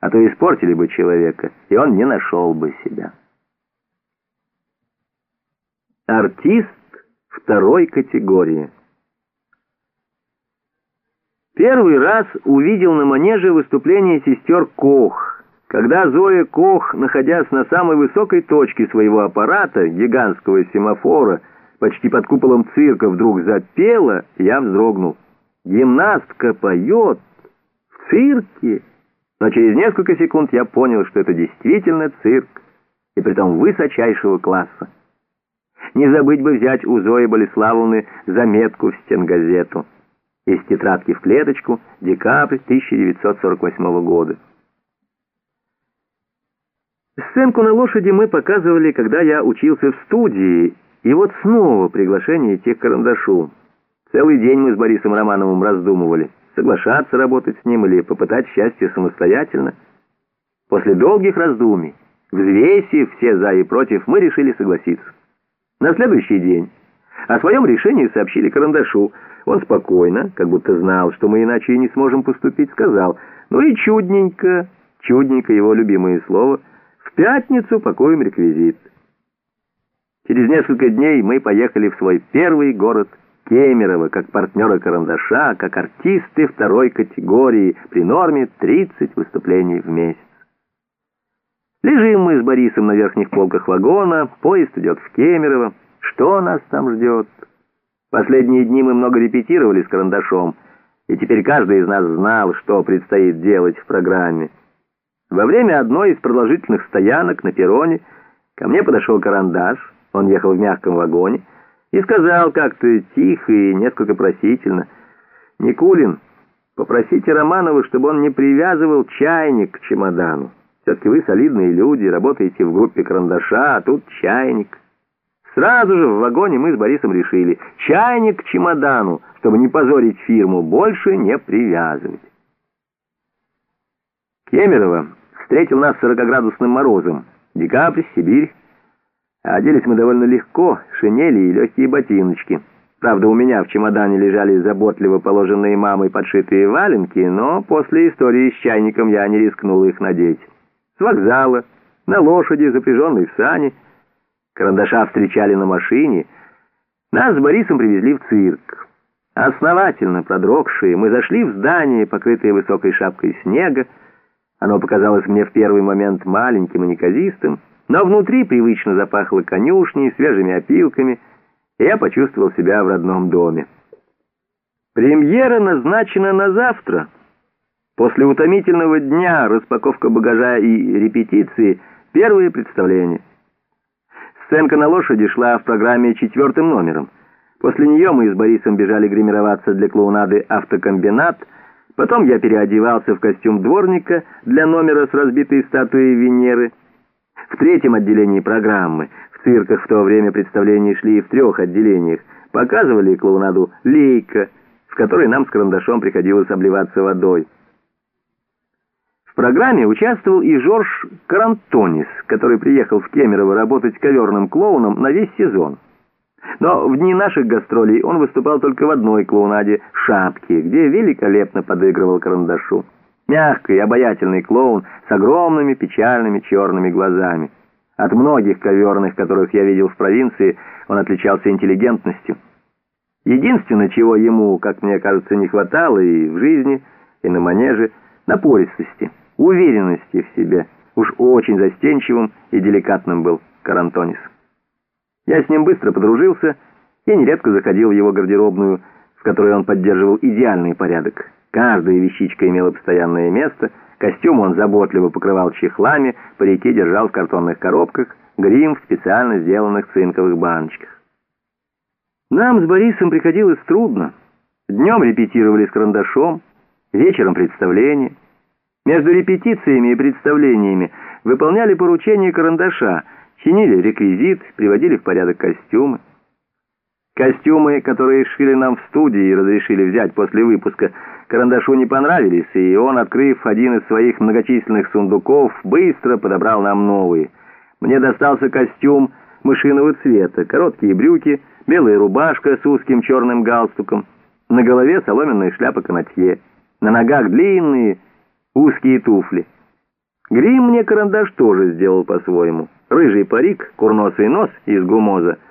а то испортили бы человека, и он не нашел бы себя. Артист второй категории. Первый раз увидел на манеже выступление сестер Кох, когда Зоя Кох, находясь на самой высокой точке своего аппарата, гигантского семафора, почти под куполом цирка, вдруг запела, я вздрогнул. Гимнастка поет в цирке. Но через несколько секунд я понял, что это действительно цирк, и притом высочайшего класса. Не забыть бы взять у Зои Болеславовны заметку в стенгазету. Из тетрадки в клеточку, декабрь 1948 года. Сценку на лошади мы показывали, когда я учился в студии, и вот снова приглашение идти к карандашу. Целый день мы с Борисом Романовым раздумывали, соглашаться работать с ним или попытать счастье самостоятельно. После долгих раздумий, взвесив все «за» и «против», мы решили согласиться. На следующий день о своем решении сообщили карандашу. Он спокойно, как будто знал, что мы иначе и не сможем поступить, сказал, ну и чудненько, чудненько его любимое слово, в пятницу пакуем реквизит. Через несколько дней мы поехали в свой первый город Кемерово, как партнеры карандаша, как артисты второй категории, при норме 30 выступлений в месяц. Лежим мы с Борисом на верхних полках вагона, поезд идет в Кемерово. Что нас там ждет? Последние дни мы много репетировали с карандашом, и теперь каждый из нас знал, что предстоит делать в программе. Во время одной из продолжительных стоянок на перроне ко мне подошел карандаш, он ехал в мягком вагоне, и сказал как-то тихо и несколько просительно, «Никулин, попросите Романова, чтобы он не привязывал чайник к чемодану». Все-таки вы солидные люди, работаете в группе карандаша, а тут чайник. Сразу же в вагоне мы с Борисом решили, чайник к чемодану, чтобы не позорить фирму, больше не привязывать. Кемерово встретил нас сорокоградусным морозом. Декабрь, Сибирь. Оделись мы довольно легко, шинели и легкие ботиночки. Правда, у меня в чемодане лежали заботливо положенные мамой подшитые валенки, но после истории с чайником я не рискнул их надеть с вокзала, на лошади, запряженной в сани. Карандаша встречали на машине. Нас с Борисом привезли в цирк. Основательно продрогшие, мы зашли в здание, покрытое высокой шапкой снега. Оно показалось мне в первый момент маленьким и неказистым, но внутри привычно запахло конюшней, свежими опилками, и я почувствовал себя в родном доме. Премьера назначена на завтра — После утомительного дня, распаковка багажа и репетиции, первые представления. Сценка на лошади шла в программе четвертым номером. После нее мы с Борисом бежали гримироваться для клоунады «Автокомбинат», потом я переодевался в костюм дворника для номера с разбитой статуей Венеры. В третьем отделении программы, в цирках в то время представления шли в трех отделениях, показывали клоунаду «Лейка», в которой нам с карандашом приходилось обливаться водой. В программе участвовал и Жорж Карантонис, который приехал в Кемерово работать коверным клоуном на весь сезон. Но в дни наших гастролей он выступал только в одной клоунаде «Шапки», где великолепно подыгрывал карандашу. Мягкий, обаятельный клоун с огромными печальными черными глазами. От многих коверных, которых я видел в провинции, он отличался интеллигентностью. Единственное, чего ему, как мне кажется, не хватало и в жизни, и на манеже – напористости уверенности в себе. Уж очень застенчивым и деликатным был Карантонис. Я с ним быстро подружился и нередко заходил в его гардеробную, в которой он поддерживал идеальный порядок. Каждая вещичка имела постоянное место, костюм он заботливо покрывал чехлами, парики держал в картонных коробках, грим в специально сделанных цинковых баночках. Нам с Борисом приходилось трудно. Днем репетировали с карандашом, вечером представление — между репетициями и представлениями выполняли поручения карандаша, чинили реквизит, приводили в порядок костюмы. Костюмы, которые шили нам в студии и разрешили взять после выпуска, карандашу не понравились, и он, открыв один из своих многочисленных сундуков, быстро подобрал нам новые. Мне достался костюм мышиного цвета, короткие брюки, белая рубашка с узким черным галстуком, на голове соломенная шляпа канатье, на ногах длинные, узкие туфли. Грим мне карандаш тоже сделал по-своему. Рыжий парик, курносый нос из гумоза —